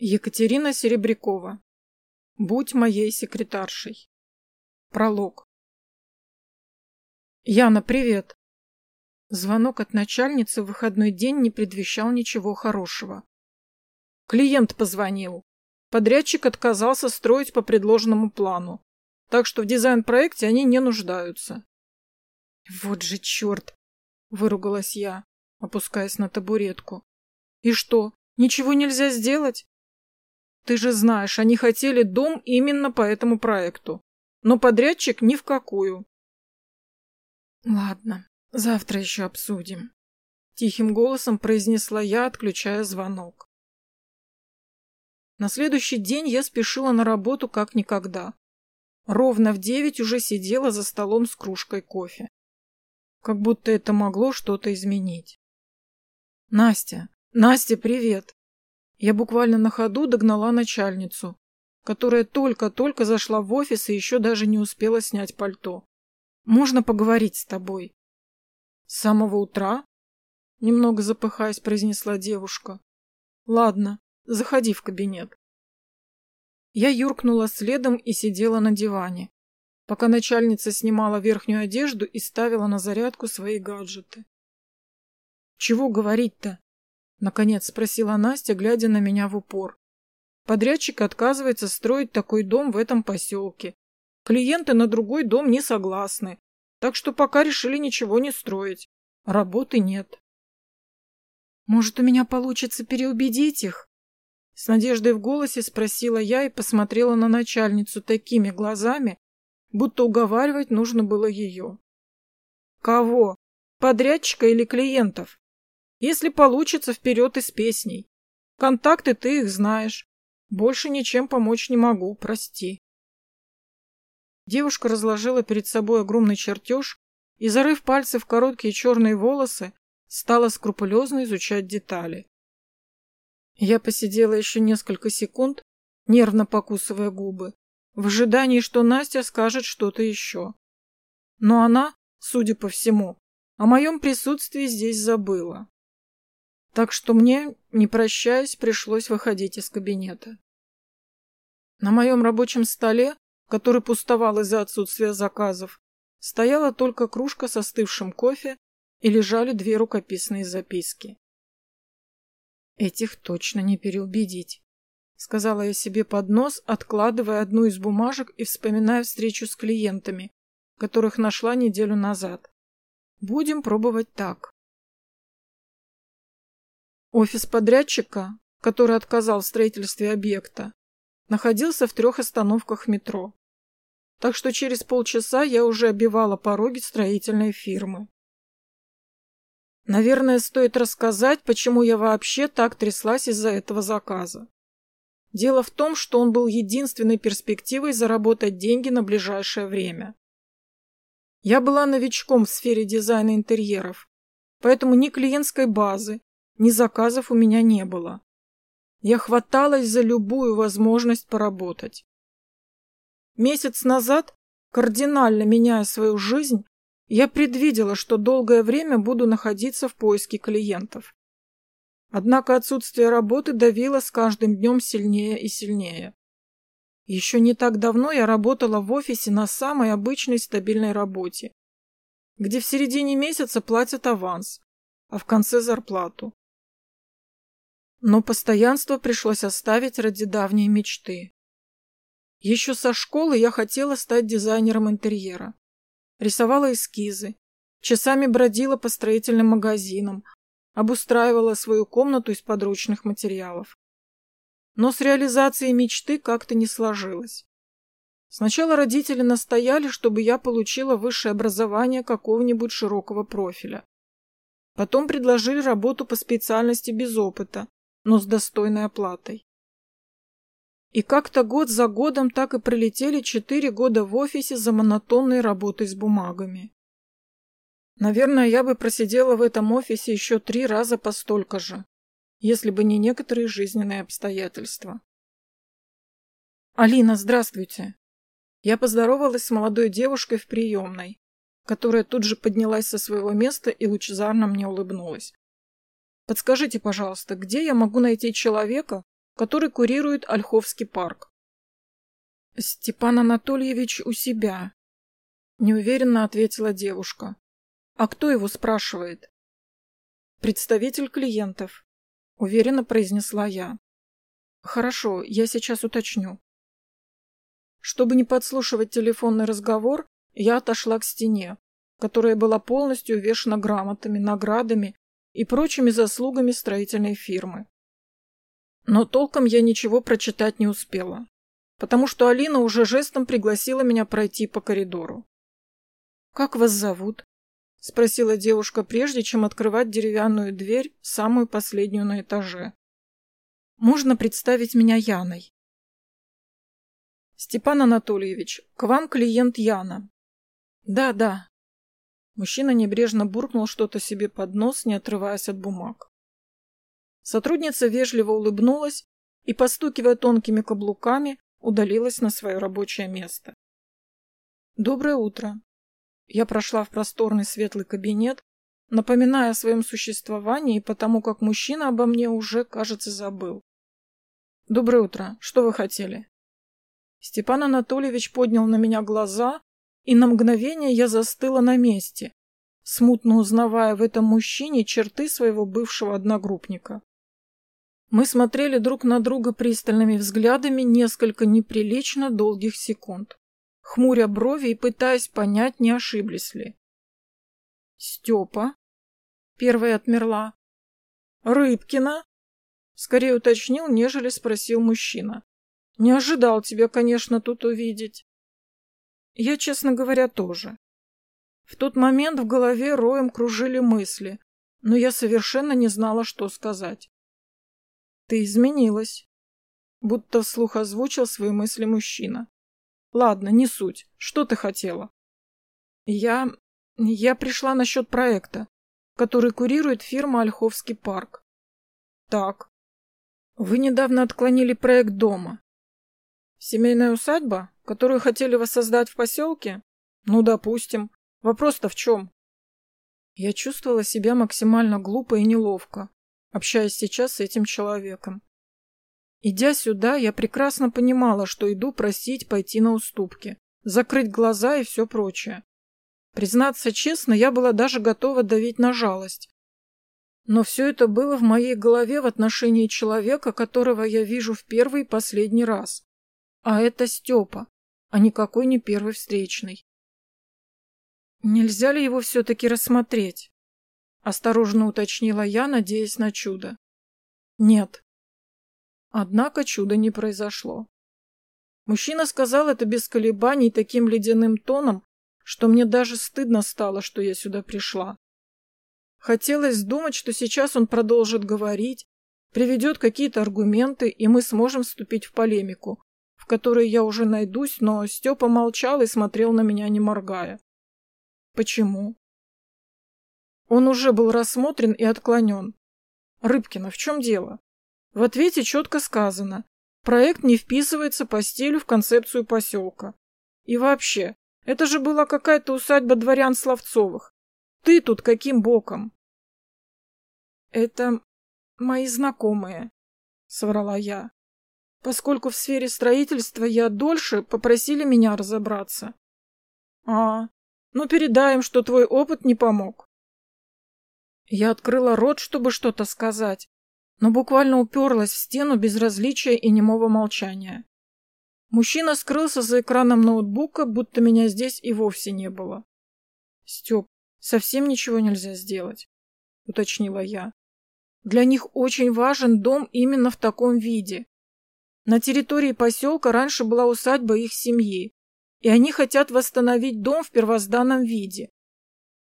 Екатерина Серебрякова. Будь моей секретаршей. Пролог. Яна, привет. Звонок от начальницы в выходной день не предвещал ничего хорошего. Клиент позвонил. Подрядчик отказался строить по предложенному плану, так что в дизайн-проекте они не нуждаются. Вот же черт! Выругалась я, опускаясь на табуретку. И что, ничего нельзя сделать? Ты же знаешь, они хотели дом именно по этому проекту. Но подрядчик ни в какую. Ладно, завтра еще обсудим. Тихим голосом произнесла я, отключая звонок. На следующий день я спешила на работу как никогда. Ровно в девять уже сидела за столом с кружкой кофе. Как будто это могло что-то изменить. Настя, Настя, привет. Я буквально на ходу догнала начальницу, которая только-только зашла в офис и еще даже не успела снять пальто. «Можно поговорить с тобой?» «С самого утра?» Немного запыхаясь, произнесла девушка. «Ладно, заходи в кабинет». Я юркнула следом и сидела на диване, пока начальница снимала верхнюю одежду и ставила на зарядку свои гаджеты. «Чего говорить-то?» Наконец спросила Настя, глядя на меня в упор. Подрядчик отказывается строить такой дом в этом поселке. Клиенты на другой дом не согласны. Так что пока решили ничего не строить. Работы нет. Может, у меня получится переубедить их? С надеждой в голосе спросила я и посмотрела на начальницу такими глазами, будто уговаривать нужно было ее. Кого? Подрядчика или клиентов? Если получится, вперед и с песней. Контакты ты их знаешь. Больше ничем помочь не могу, прости. Девушка разложила перед собой огромный чертеж и, зарыв пальцы в короткие черные волосы, стала скрупулезно изучать детали. Я посидела еще несколько секунд, нервно покусывая губы, в ожидании, что Настя скажет что-то еще. Но она, судя по всему, о моем присутствии здесь забыла. Так что мне, не прощаясь, пришлось выходить из кабинета. На моем рабочем столе, который пустовал из-за отсутствия заказов, стояла только кружка с остывшим кофе и лежали две рукописные записки. «Этих точно не переубедить», — сказала я себе под нос, откладывая одну из бумажек и вспоминая встречу с клиентами, которых нашла неделю назад. «Будем пробовать так». Офис подрядчика, который отказал в строительстве объекта, находился в трех остановках метро. Так что через полчаса я уже обивала пороги строительной фирмы. Наверное, стоит рассказать, почему я вообще так тряслась из-за этого заказа. Дело в том, что он был единственной перспективой заработать деньги на ближайшее время. Я была новичком в сфере дизайна интерьеров, поэтому ни клиентской базы, ни заказов у меня не было. Я хваталась за любую возможность поработать. Месяц назад, кардинально меняя свою жизнь, я предвидела, что долгое время буду находиться в поиске клиентов. Однако отсутствие работы давило с каждым днем сильнее и сильнее. Еще не так давно я работала в офисе на самой обычной стабильной работе, где в середине месяца платят аванс, а в конце зарплату. Но постоянство пришлось оставить ради давней мечты. Еще со школы я хотела стать дизайнером интерьера. Рисовала эскизы, часами бродила по строительным магазинам, обустраивала свою комнату из подручных материалов. Но с реализацией мечты как-то не сложилось. Сначала родители настояли, чтобы я получила высшее образование какого-нибудь широкого профиля. Потом предложили работу по специальности без опыта, но с достойной оплатой. И как-то год за годом так и пролетели четыре года в офисе за монотонной работой с бумагами. Наверное, я бы просидела в этом офисе еще три раза по столько же, если бы не некоторые жизненные обстоятельства. «Алина, здравствуйте!» Я поздоровалась с молодой девушкой в приемной, которая тут же поднялась со своего места и лучезарно мне улыбнулась. Подскажите, пожалуйста, где я могу найти человека, который курирует Ольховский парк. «Степан Анатольевич у себя», — неуверенно ответила девушка. «А кто его спрашивает?» «Представитель клиентов», — уверенно произнесла я. «Хорошо, я сейчас уточню». Чтобы не подслушивать телефонный разговор, я отошла к стене, которая была полностью увешана грамотами, наградами и прочими заслугами строительной фирмы. Но толком я ничего прочитать не успела потому что Алина уже жестом пригласила меня пройти по коридору. «Как вас зовут?» — спросила девушка, прежде чем открывать деревянную дверь, самую последнюю на этаже. «Можно представить меня Яной?» «Степан Анатольевич, к вам клиент Яна». «Да, да». Мужчина небрежно буркнул что-то себе под нос, не отрываясь от бумаг. Сотрудница вежливо улыбнулась и, постукивая тонкими каблуками, удалилась на свое рабочее место. Доброе утро. Я прошла в просторный светлый кабинет, напоминая о своем существовании, потому как мужчина обо мне уже, кажется, забыл. Доброе утро. Что вы хотели? Степан Анатольевич поднял на меня глаза, и на мгновение я застыла на месте, смутно узнавая в этом мужчине черты своего бывшего одногруппника. Мы смотрели друг на друга пристальными взглядами несколько неприлично долгих секунд, хмуря брови и пытаясь понять, не ошиблись ли. «Степа?» — первая отмерла. «Рыбкина?» — скорее уточнил, нежели спросил мужчина. «Не ожидал тебя, конечно, тут увидеть». Я, честно говоря, тоже. В тот момент в голове роем кружили мысли, но я совершенно не знала, что сказать. Ты изменилась. Будто вслух озвучил свои мысли мужчина. Ладно, не суть. Что ты хотела? Я... Я пришла насчет проекта, который курирует фирма Ольховский парк. Так. Вы недавно отклонили проект дома. Семейная усадьба, которую хотели воссоздать в поселке? Ну, допустим. Вопрос-то в чем? Я чувствовала себя максимально глупо и неловко общаясь сейчас с этим человеком. Идя сюда, я прекрасно понимала, что иду просить пойти на уступки, закрыть глаза и все прочее. Признаться честно, я была даже готова давить на жалость. Но все это было в моей голове в отношении человека, которого я вижу в первый и последний раз. А это Степа, а никакой не первый встречный. Нельзя ли его все-таки рассмотреть? Осторожно уточнила я, надеясь на чудо. Нет. Однако чуда не произошло. Мужчина сказал это без колебаний таким ледяным тоном, что мне даже стыдно стало, что я сюда пришла. Хотелось думать, что сейчас он продолжит говорить, приведет какие-то аргументы, и мы сможем вступить в полемику, которой я уже найдусь, но Степа молчал и смотрел на меня, не моргая. Почему? Он уже был рассмотрен и отклонен. Рыбкина, в чем дело? В ответе четко сказано. Проект не вписывается по стилю в концепцию поселка. И вообще, это же была какая-то усадьба дворян Словцовых. Ты тут каким боком? Это мои знакомые, соврала я. Поскольку в сфере строительства я дольше, попросили меня разобраться. А, ну передай им, что твой опыт не помог. Я открыла рот, чтобы что-то сказать, но буквально уперлась в стену безразличия и немого молчания. Мужчина скрылся за экраном ноутбука, будто меня здесь и вовсе не было. «Степ, совсем ничего нельзя сделать», — уточнила я. «Для них очень важен дом именно в таком виде. На территории поселка раньше была усадьба их семьи, и они хотят восстановить дом в первозданном виде.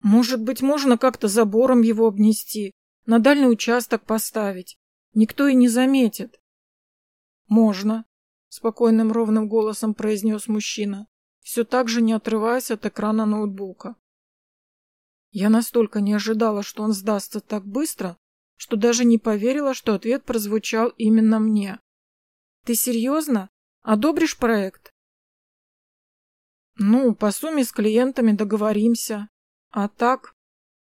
Может быть, можно как-то забором его обнести, на дальний участок поставить. Никто и не заметит. Можно, спокойным ровным голосом произнес мужчина, все так же не отрываясь от экрана ноутбука. Я настолько не ожидала, что он сдастся так быстро, что даже не поверила, что ответ прозвучал именно мне. Ты серьезно? Одобришь проект? Ну, по сумме с клиентами договоримся. А так?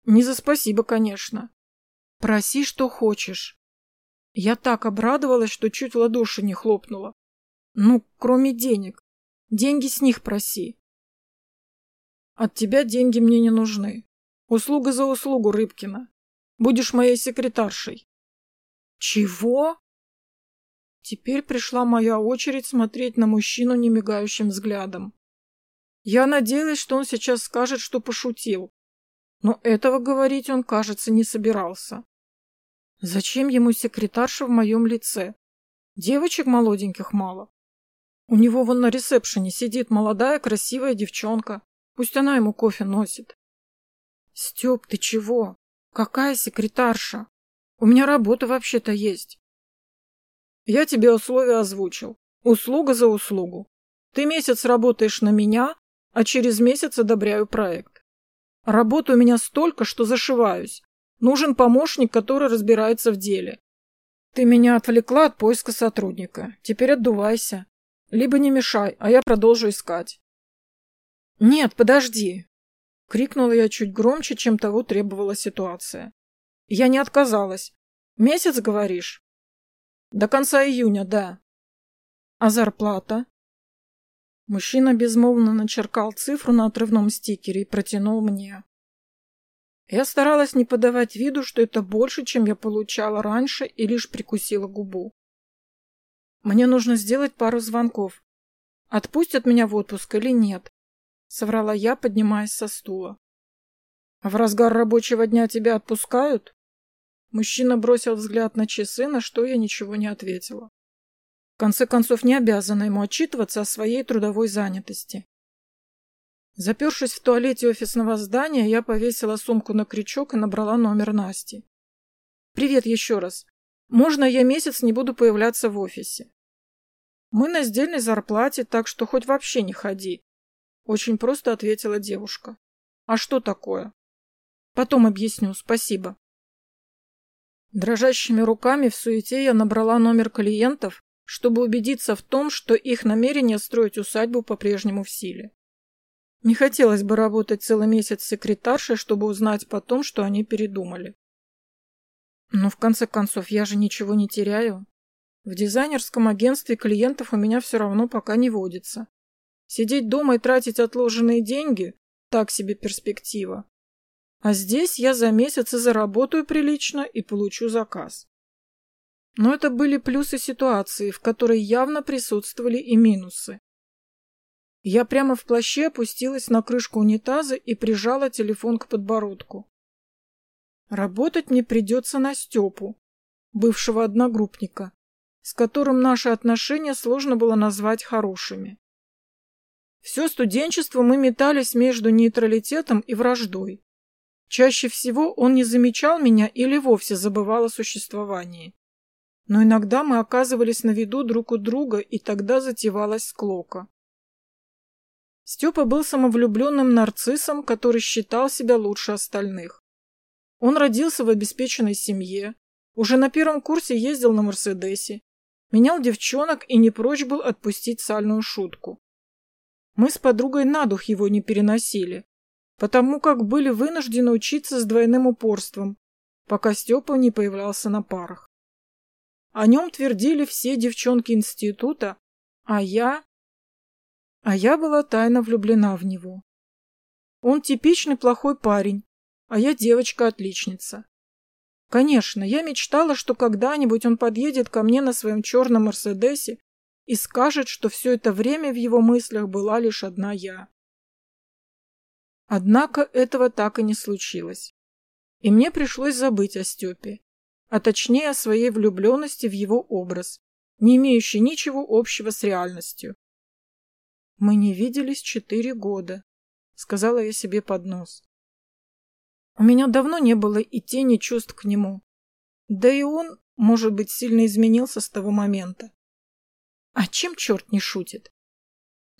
Не за спасибо, конечно. Проси, что хочешь. Я так обрадовалась, что чуть ладоши не хлопнула. Ну, кроме денег. Деньги с них проси. От тебя деньги мне не нужны. Услуга за услугу, Рыбкина. Будешь моей секретаршей. Чего? Теперь пришла моя очередь смотреть на мужчину немигающим взглядом. Я надеялась, что он сейчас скажет, что пошутил. Но этого говорить он, кажется, не собирался. Зачем ему секретарша в моем лице? Девочек молоденьких мало. У него вон на ресепшене сидит молодая красивая девчонка. Пусть она ему кофе носит. Степ, ты чего? Какая секретарша? У меня работа вообще-то есть. Я тебе условия озвучил. Услуга за услугу. Ты месяц работаешь на меня, а через месяц одобряю проект. Работы у меня столько, что зашиваюсь. Нужен помощник, который разбирается в деле. Ты меня отвлекла от поиска сотрудника. Теперь отдувайся. Либо не мешай, а я продолжу искать. Нет, подожди. Крикнула я чуть громче, чем того требовала ситуация. Я не отказалась. Месяц, говоришь? До конца июня, да. А зарплата? Мужчина безмолвно начеркал цифру на отрывном стикере и протянул мне. Я старалась не подавать виду, что это больше, чем я получала раньше, и лишь прикусила губу. Мне нужно сделать пару звонков. Отпустят меня в отпуск или нет? Соврала я, поднимаясь со стула. В разгар рабочего дня тебя отпускают? Мужчина бросил взгляд на часы, на что я ничего не ответила. В конце концов, не обязана ему отчитываться о своей трудовой занятости. Запершись в туалете офисного здания, я повесила сумку на крючок и набрала номер Насти. «Привет еще раз. Можно я месяц не буду появляться в офисе?» «Мы на сдельной зарплате, так что хоть вообще не ходи», — очень просто ответила девушка. «А что такое?» «Потом объясню, спасибо». Дрожащими руками в суете я набрала номер клиентов, чтобы убедиться в том, что их намерение строить усадьбу по-прежнему в силе. Не хотелось бы работать целый месяц секретаршей, чтобы узнать потом, что они передумали. Но в конце концов, я же ничего не теряю. В дизайнерском агентстве клиентов у меня все равно пока не водится. Сидеть дома и тратить отложенные деньги – так себе перспектива. А здесь я за месяц и заработаю прилично и получу заказ. Но это были плюсы ситуации, в которой явно присутствовали и минусы. Я прямо в плаще опустилась на крышку унитаза и прижала телефон к подбородку. Работать мне придется на Степу, бывшего одногруппника, с которым наши отношения сложно было назвать хорошими. Все студенчество мы метались между нейтралитетом и враждой. Чаще всего он не замечал меня или вовсе забывал о существовании. Но иногда мы оказывались на виду друг у друга, и тогда затевалась склока. Степа был самовлюбленным нарциссом, который считал себя лучше остальных. Он родился в обеспеченной семье, уже на первом курсе ездил на Мерседесе, менял девчонок и не прочь был отпустить сальную шутку. Мы с подругой на дух его не переносили, потому как были вынуждены учиться с двойным упорством, пока Степа не появлялся на парах. О нем твердили все девчонки института, а я... А я была тайно влюблена в него. Он типичный плохой парень, а я девочка-отличница. Конечно, я мечтала, что когда-нибудь он подъедет ко мне на своем черном Мерседесе и скажет, что все это время в его мыслях была лишь одна я. Однако этого так и не случилось. И мне пришлось забыть о Степе, а точнее о своей влюбленности в его образ, не имеющий ничего общего с реальностью. «Мы не виделись четыре года», — сказала я себе под нос. У меня давно не было и тени чувств к нему. Да и он, может быть, сильно изменился с того момента. А чем черт не шутит?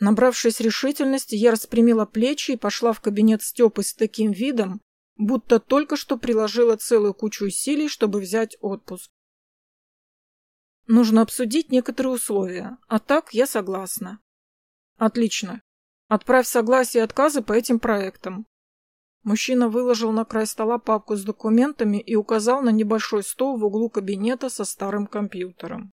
Набравшись решительности, я распрямила плечи и пошла в кабинет Степы с таким видом, будто только что приложила целую кучу усилий, чтобы взять отпуск. Нужно обсудить некоторые условия, а так я согласна. Отлично. Отправь согласие и отказы по этим проектам. Мужчина выложил на край стола папку с документами и указал на небольшой стол в углу кабинета со старым компьютером.